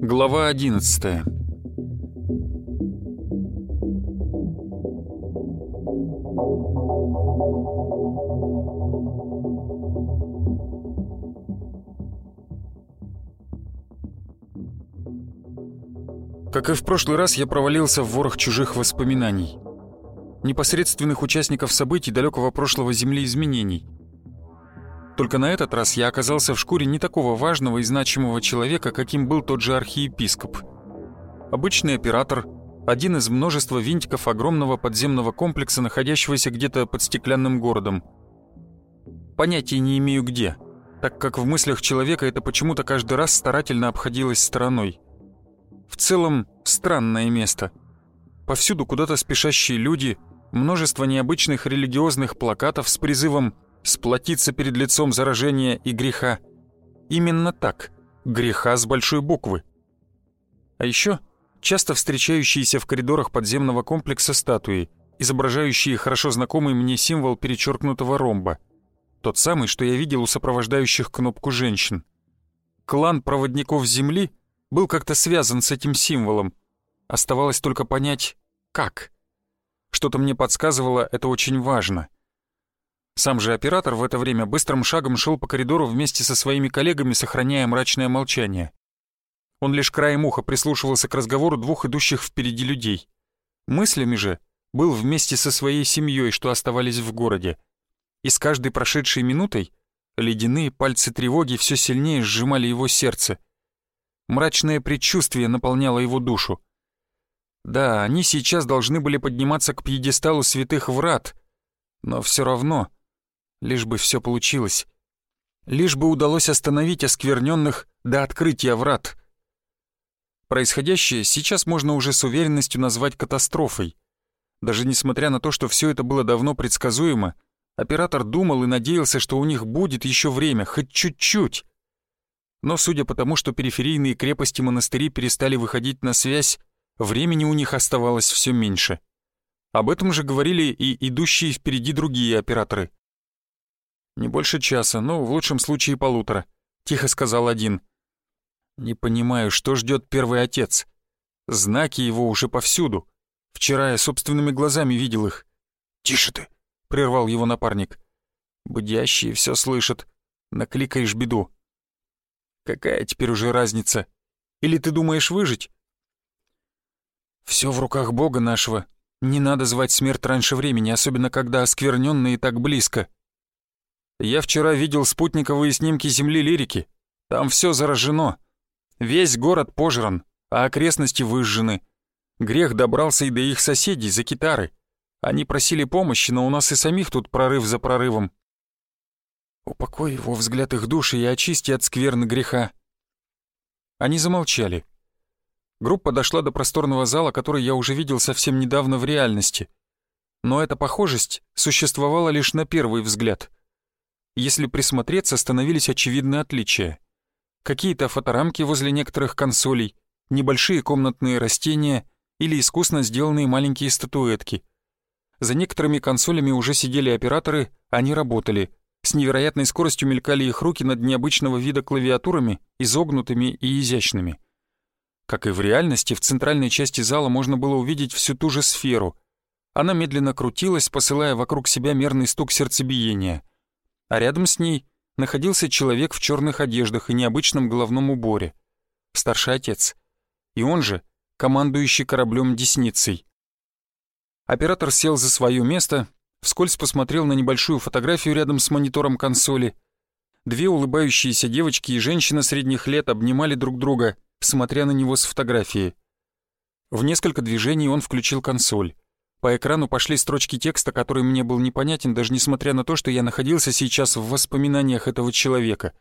Глава одиннадцатая Как и в прошлый раз, я провалился в ворох чужих воспоминаний. Непосредственных участников событий далекого прошлого Земли изменений. Только на этот раз я оказался в шкуре не такого важного и значимого человека, каким был тот же архиепископ. Обычный оператор, один из множества винтиков огромного подземного комплекса, находящегося где-то под стеклянным городом. Понятия не имею где, так как в мыслях человека это почему-то каждый раз старательно обходилось стороной. В целом, странное место. Повсюду куда-то спешащие люди, множество необычных религиозных плакатов с призывом «сплотиться перед лицом заражения и греха». Именно так, греха с большой буквы. А еще часто встречающиеся в коридорах подземного комплекса статуи, изображающие хорошо знакомый мне символ перечеркнутого ромба. Тот самый, что я видел у сопровождающих кнопку женщин. Клан проводников Земли — был как-то связан с этим символом. Оставалось только понять, как. Что-то мне подсказывало, это очень важно. Сам же оператор в это время быстрым шагом шел по коридору вместе со своими коллегами, сохраняя мрачное молчание. Он лишь краем уха прислушивался к разговору двух идущих впереди людей. Мыслями же был вместе со своей семьей, что оставались в городе. И с каждой прошедшей минутой ледяные пальцы тревоги все сильнее сжимали его сердце — Мрачное предчувствие наполняло его душу. Да, они сейчас должны были подниматься к пьедесталу святых врат, но все равно, лишь бы все получилось. Лишь бы удалось остановить оскверненных до открытия врат. Происходящее сейчас можно уже с уверенностью назвать катастрофой. Даже несмотря на то, что все это было давно предсказуемо, оператор думал и надеялся, что у них будет еще время, хоть чуть-чуть. Но судя по тому, что периферийные крепости монастыри перестали выходить на связь, времени у них оставалось все меньше. Об этом же говорили и идущие впереди другие операторы. «Не больше часа, но в лучшем случае полутора», — тихо сказал один. «Не понимаю, что ждет первый отец. Знаки его уже повсюду. Вчера я собственными глазами видел их». «Тише ты», — прервал его напарник. «Будящие все слышат. Накликаешь беду. Какая теперь уже разница? Или ты думаешь выжить? Все в руках Бога нашего. Не надо звать смерть раньше времени, особенно когда оскверненные так близко. Я вчера видел спутниковые снимки Земли Лирики. Там все заражено. Весь город пожран, а окрестности выжжены. Грех добрался и до их соседей за китары. Они просили помощи, но у нас и самих тут прорыв за прорывом. Упокой его взгляд их души и очисти от скверны греха. Они замолчали. Группа дошла до просторного зала, который я уже видел совсем недавно в реальности. Но эта похожесть существовала лишь на первый взгляд. Если присмотреться, становились очевидные отличия. Какие-то фоторамки возле некоторых консолей, небольшие комнатные растения или искусно сделанные маленькие статуэтки. За некоторыми консолями уже сидели операторы, они работали — с невероятной скоростью мелькали их руки над необычного вида клавиатурами, изогнутыми и изящными. Как и в реальности, в центральной части зала можно было увидеть всю ту же сферу. Она медленно крутилась, посылая вокруг себя мерный стук сердцебиения. А рядом с ней находился человек в черных одеждах и необычном головном уборе. Старший отец. И он же командующий кораблем Десницей. Оператор сел за свое место вскользь посмотрел на небольшую фотографию рядом с монитором консоли. Две улыбающиеся девочки и женщина средних лет обнимали друг друга, смотря на него с фотографии. В несколько движений он включил консоль. По экрану пошли строчки текста, который мне был непонятен, даже несмотря на то, что я находился сейчас в воспоминаниях этого человека.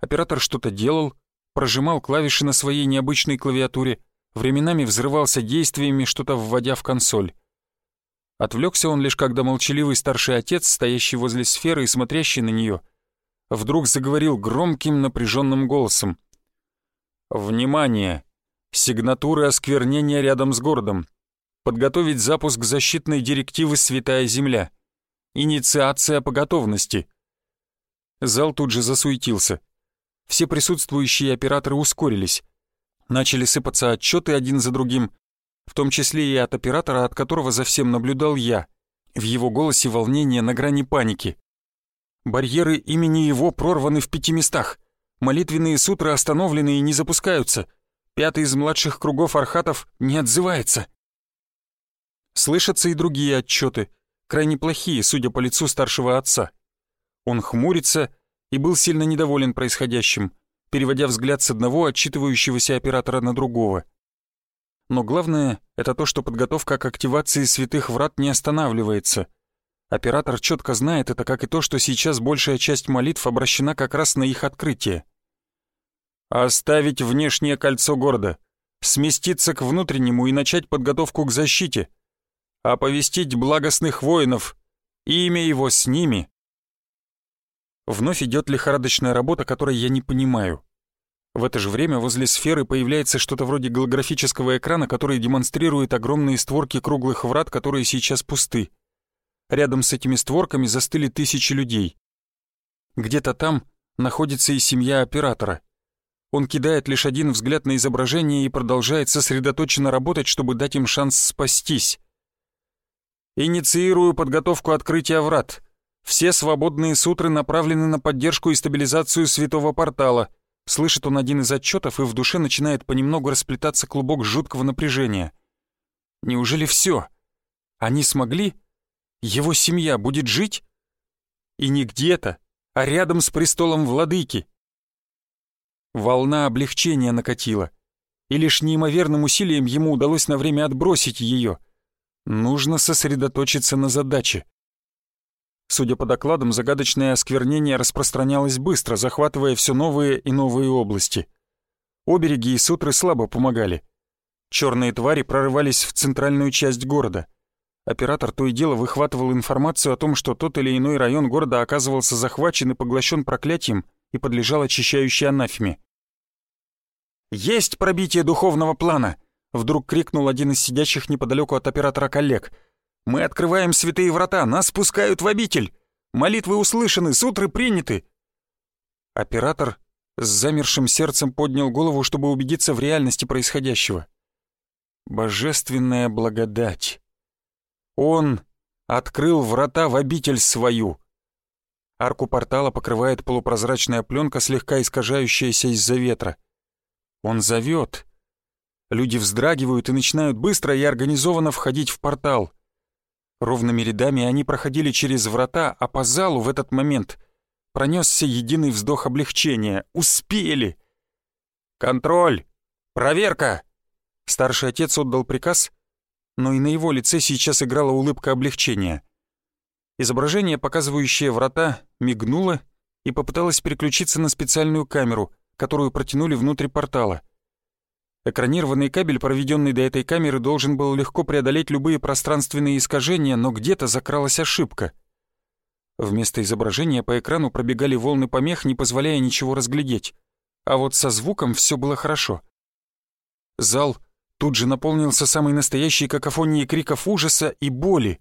Оператор что-то делал, прожимал клавиши на своей необычной клавиатуре, временами взрывался действиями, что-то вводя в консоль. Отвлекся он лишь, когда молчаливый старший отец, стоящий возле сферы и смотрящий на нее, вдруг заговорил громким напряженным голосом. «Внимание! Сигнатуры осквернения рядом с городом. Подготовить запуск защитной директивы «Святая Земля». Инициация по готовности. Зал тут же засуетился. Все присутствующие операторы ускорились. Начали сыпаться отчеты один за другим, в том числе и от оператора, от которого за всем наблюдал я. В его голосе волнение на грани паники. Барьеры имени его прорваны в пяти местах. Молитвенные сутры остановлены и не запускаются. Пятый из младших кругов архатов не отзывается. Слышатся и другие отчеты, крайне плохие, судя по лицу старшего отца. Он хмурится и был сильно недоволен происходящим, переводя взгляд с одного отчитывающегося оператора на другого. Но главное — это то, что подготовка к активации святых врат не останавливается. Оператор четко знает это, как и то, что сейчас большая часть молитв обращена как раз на их открытие. Оставить внешнее кольцо города, сместиться к внутреннему и начать подготовку к защите, оповестить благостных воинов, имя его с ними. Вновь идет лихорадочная работа, которой я не понимаю. В это же время возле сферы появляется что-то вроде голографического экрана, который демонстрирует огромные створки круглых врат, которые сейчас пусты. Рядом с этими створками застыли тысячи людей. Где-то там находится и семья оператора. Он кидает лишь один взгляд на изображение и продолжает сосредоточенно работать, чтобы дать им шанс спастись. Инициирую подготовку открытия врат. Все свободные сутры направлены на поддержку и стабилизацию святого портала. Слышит он один из отчетов, и в душе начинает понемногу расплетаться клубок жуткого напряжения. Неужели все? Они смогли? Его семья будет жить? И не где-то, а рядом с престолом владыки. Волна облегчения накатила, и лишь неимоверным усилием ему удалось на время отбросить ее. Нужно сосредоточиться на задаче. Судя по докладам, загадочное осквернение распространялось быстро, захватывая все новые и новые области. Обереги и сутры слабо помогали. Черные твари прорывались в центральную часть города. Оператор то и дело выхватывал информацию о том, что тот или иной район города оказывался захвачен и поглощен проклятием и подлежал очищающей анафеме. «Есть пробитие духовного плана!» — вдруг крикнул один из сидящих неподалеку от оператора коллег. «Мы открываем святые врата, нас пускают в обитель! Молитвы услышаны, сутры приняты!» Оператор с замершим сердцем поднял голову, чтобы убедиться в реальности происходящего. Божественная благодать. Он открыл врата в обитель свою. Арку портала покрывает полупрозрачная пленка, слегка искажающаяся из-за ветра. Он зовет. Люди вздрагивают и начинают быстро и организованно входить в портал. Ровными рядами они проходили через врата, а по залу в этот момент пронесся единый вздох облегчения. Успели! «Контроль! Проверка!» Старший отец отдал приказ, но и на его лице сейчас играла улыбка облегчения. Изображение, показывающее врата, мигнуло и попыталось переключиться на специальную камеру — которую протянули внутрь портала. Экранированный кабель, проведенный до этой камеры, должен был легко преодолеть любые пространственные искажения, но где-то закралась ошибка. Вместо изображения по экрану пробегали волны помех, не позволяя ничего разглядеть. А вот со звуком все было хорошо. Зал тут же наполнился самой настоящей какофонией криков ужаса и боли.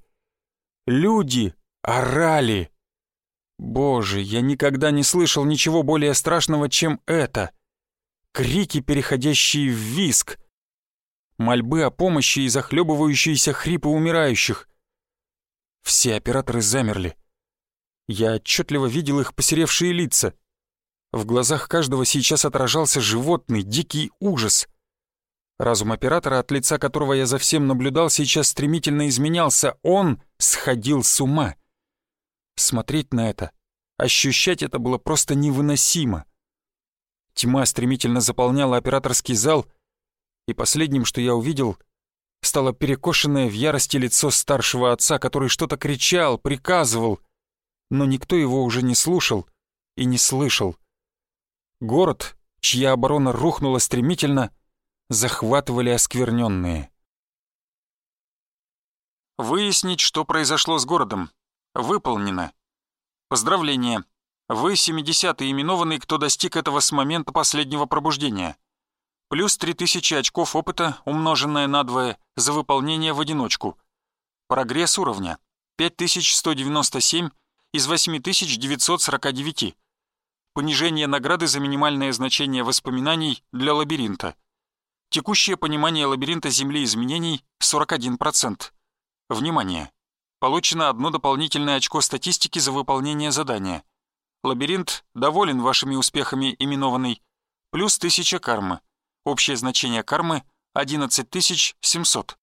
Люди орали. Боже, я никогда не слышал ничего более страшного, чем это. Крики, переходящие в виск. Мольбы о помощи и захлебывающиеся хрипы умирающих. Все операторы замерли. Я отчетливо видел их посеревшие лица. В глазах каждого сейчас отражался животный, дикий ужас. Разум оператора, от лица которого я за всем наблюдал, сейчас стремительно изменялся. Он сходил с ума. Смотреть на это, ощущать это было просто невыносимо. Тьма стремительно заполняла операторский зал, и последним, что я увидел, стало перекошенное в ярости лицо старшего отца, который что-то кричал, приказывал, но никто его уже не слушал и не слышал. Город, чья оборона рухнула стремительно, захватывали оскверненные. Выяснить, что произошло с городом, Выполнено. Поздравления. Вы 70-й именованный, кто достиг этого с момента последнего пробуждения. плюс 3000 очков опыта, умноженное на двое, за выполнение в одиночку. Прогресс уровня 5197 из 8949. Понижение награды за минимальное значение воспоминаний для лабиринта. Текущее понимание лабиринта Земли изменений 41%. Внимание! Получено одно дополнительное очко статистики за выполнение задания. Лабиринт доволен вашими успехами именованный. Плюс 1000 кармы. Общее значение кармы 11700.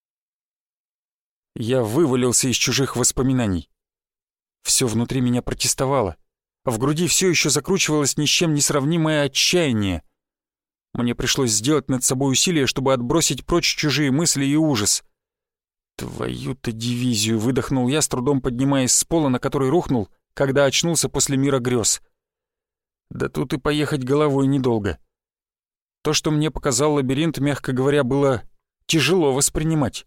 Я вывалился из чужих воспоминаний. Все внутри меня протестовало. В груди все еще закручивалось ни с чем не сравнимое отчаяние. Мне пришлось сделать над собой усилие, чтобы отбросить прочь чужие мысли и ужас. «Твою-то дивизию!» — выдохнул я, с трудом поднимаясь с пола, на который рухнул, когда очнулся после мира грез. Да тут и поехать головой недолго. То, что мне показал лабиринт, мягко говоря, было тяжело воспринимать.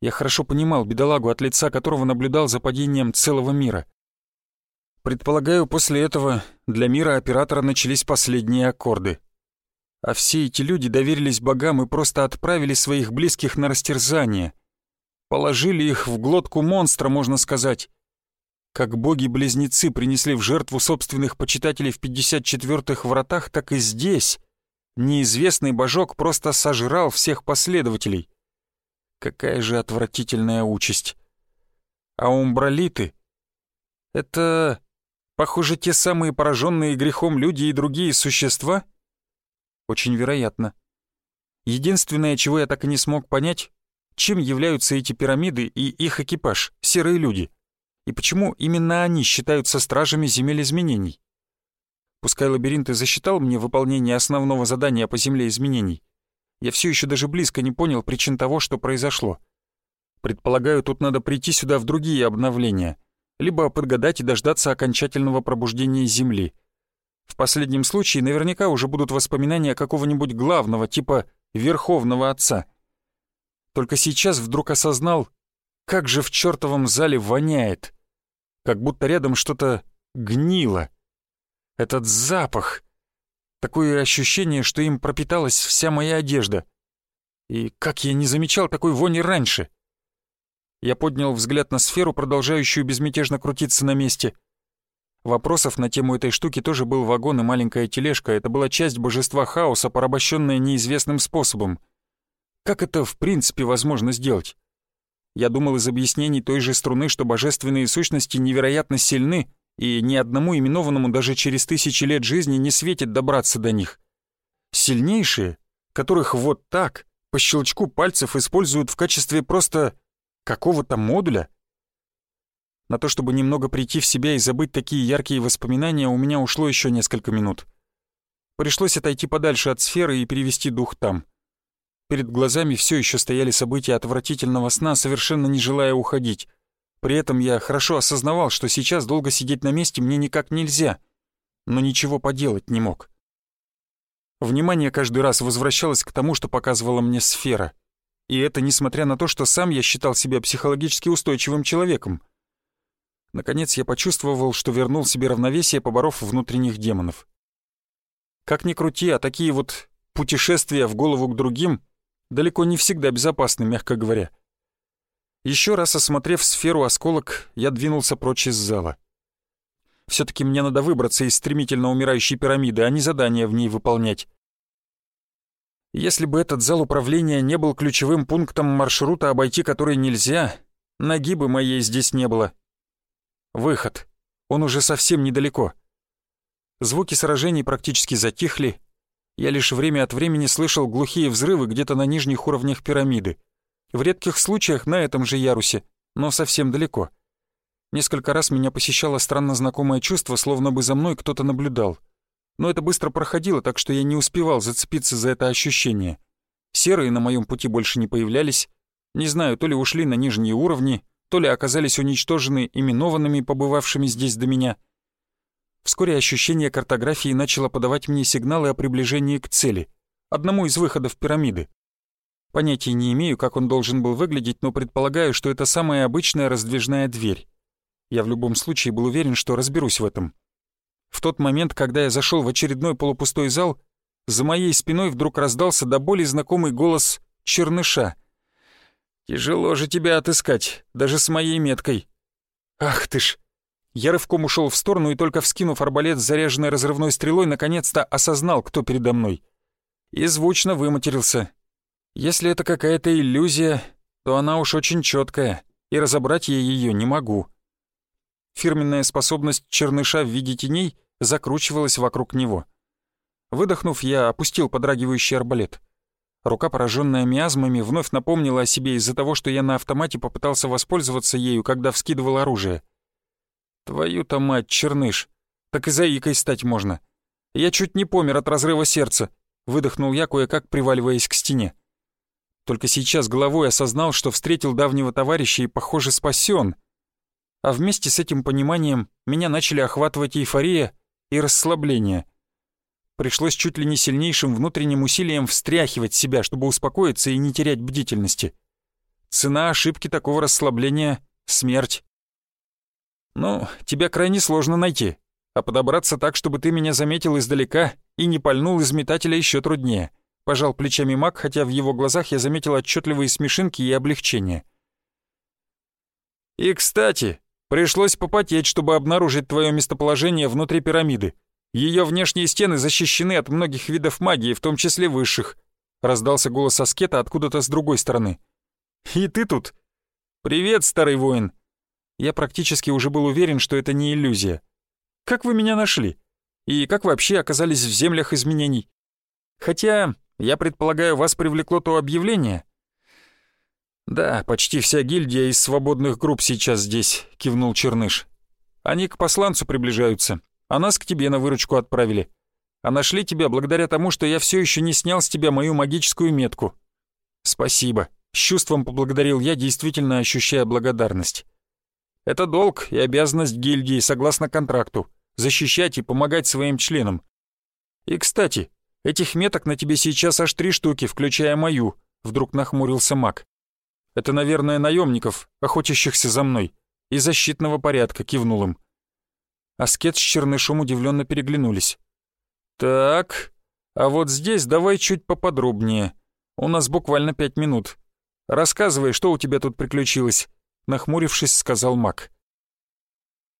Я хорошо понимал бедолагу, от лица которого наблюдал за падением целого мира. Предполагаю, после этого для мира оператора начались последние аккорды. А все эти люди доверились богам и просто отправили своих близких на растерзание. Положили их в глотку монстра, можно сказать. Как боги-близнецы принесли в жертву собственных почитателей в 54-х вратах, так и здесь неизвестный божок просто сожрал всех последователей. Какая же отвратительная участь. А умбралиты — это, похоже, те самые пораженные грехом люди и другие существа? Очень вероятно. Единственное, чего я так и не смог понять, чем являются эти пирамиды и их экипаж, серые люди, и почему именно они считаются стражами земель изменений. Пускай лабиринт и засчитал мне выполнение основного задания по земле изменений, я все еще даже близко не понял причин того, что произошло. Предполагаю, тут надо прийти сюда в другие обновления, либо подгадать и дождаться окончательного пробуждения Земли. В последнем случае наверняка уже будут воспоминания какого-нибудь главного, типа Верховного Отца. Только сейчас вдруг осознал, как же в чертовом зале воняет. Как будто рядом что-то гнило. Этот запах. Такое ощущение, что им пропиталась вся моя одежда. И как я не замечал такой вони раньше? Я поднял взгляд на сферу, продолжающую безмятежно крутиться на месте. Вопросов на тему этой штуки тоже был вагон и маленькая тележка. Это была часть божества хаоса, порабощенная неизвестным способом. Как это в принципе возможно сделать? Я думал из объяснений той же струны, что божественные сущности невероятно сильны, и ни одному именованному даже через тысячи лет жизни не светит добраться до них. Сильнейшие, которых вот так, по щелчку пальцев используют в качестве просто какого-то модуля? На то, чтобы немного прийти в себя и забыть такие яркие воспоминания, у меня ушло еще несколько минут. Пришлось отойти подальше от сферы и перевести дух там. Перед глазами все еще стояли события отвратительного сна, совершенно не желая уходить. При этом я хорошо осознавал, что сейчас долго сидеть на месте мне никак нельзя, но ничего поделать не мог. Внимание каждый раз возвращалось к тому, что показывала мне сфера. И это несмотря на то, что сам я считал себя психологически устойчивым человеком. Наконец я почувствовал, что вернул себе равновесие, поборов внутренних демонов. Как ни крути, а такие вот путешествия в голову к другим далеко не всегда безопасны, мягко говоря. Еще раз осмотрев сферу осколок, я двинулся прочь из зала. все таки мне надо выбраться из стремительно умирающей пирамиды, а не задание в ней выполнять. Если бы этот зал управления не был ключевым пунктом маршрута, обойти который нельзя, ноги бы моей здесь не было. Выход. Он уже совсем недалеко. Звуки сражений практически затихли. Я лишь время от времени слышал глухие взрывы где-то на нижних уровнях пирамиды. В редких случаях на этом же ярусе, но совсем далеко. Несколько раз меня посещало странно знакомое чувство, словно бы за мной кто-то наблюдал. Но это быстро проходило, так что я не успевал зацепиться за это ощущение. Серые на моем пути больше не появлялись. Не знаю, то ли ушли на нижние уровни, то ли оказались уничтожены именованными, побывавшими здесь до меня. Вскоре ощущение картографии начало подавать мне сигналы о приближении к цели, одному из выходов пирамиды. Понятия не имею, как он должен был выглядеть, но предполагаю, что это самая обычная раздвижная дверь. Я в любом случае был уверен, что разберусь в этом. В тот момент, когда я зашел в очередной полупустой зал, за моей спиной вдруг раздался до боли знакомый голос черныша. «Тяжело же тебя отыскать, даже с моей меткой». «Ах ты ж!» Я рывком ушел в сторону и только вскинув арбалет с заряженной разрывной стрелой, наконец-то осознал, кто передо мной. И звучно выматерился. Если это какая-то иллюзия, то она уж очень четкая, и разобрать я ее не могу. Фирменная способность черныша в виде теней закручивалась вокруг него. Выдохнув, я опустил подрагивающий арбалет. Рука, пораженная миазмами, вновь напомнила о себе из-за того, что я на автомате попытался воспользоваться ею, когда вскидывал оружие. Твою-то мать, черныш, так и заикой стать можно. Я чуть не помер от разрыва сердца, выдохнул я, кое-как приваливаясь к стене. Только сейчас головой осознал, что встретил давнего товарища и, похоже, спасен. А вместе с этим пониманием меня начали охватывать эйфория и расслабление. Пришлось чуть ли не сильнейшим внутренним усилием встряхивать себя, чтобы успокоиться и не терять бдительности. Цена ошибки такого расслабления — смерть. Ну, тебя крайне сложно найти, а подобраться так, чтобы ты меня заметил издалека и не пальнул из метателя еще труднее. Пожал плечами маг, хотя в его глазах я заметил отчетливые смешинки и облегчение. «И, кстати, пришлось попотеть, чтобы обнаружить твое местоположение внутри пирамиды. Ее внешние стены защищены от многих видов магии, в том числе высших», — раздался голос Аскета откуда-то с другой стороны. «И ты тут? Привет, старый воин!» Я практически уже был уверен, что это не иллюзия. «Как вы меня нашли? И как вообще оказались в землях изменений? Хотя я предполагаю, вас привлекло то объявление?» «Да, почти вся гильдия из свободных групп сейчас здесь», — кивнул Черныш. «Они к посланцу приближаются, а нас к тебе на выручку отправили. А нашли тебя благодаря тому, что я все еще не снял с тебя мою магическую метку». «Спасибо», — с чувством поблагодарил я, действительно ощущая благодарность. «Это долг и обязанность гильдии, согласно контракту, защищать и помогать своим членам. И, кстати, Этих меток на тебе сейчас аж три штуки, включая мою», — вдруг нахмурился маг. «Это, наверное, наемников, охотящихся за мной, и защитного порядка», — кивнул им. Аскет с Чернышом удивленно переглянулись. «Так, а вот здесь давай чуть поподробнее. У нас буквально пять минут. Рассказывай, что у тебя тут приключилось», — нахмурившись, сказал маг.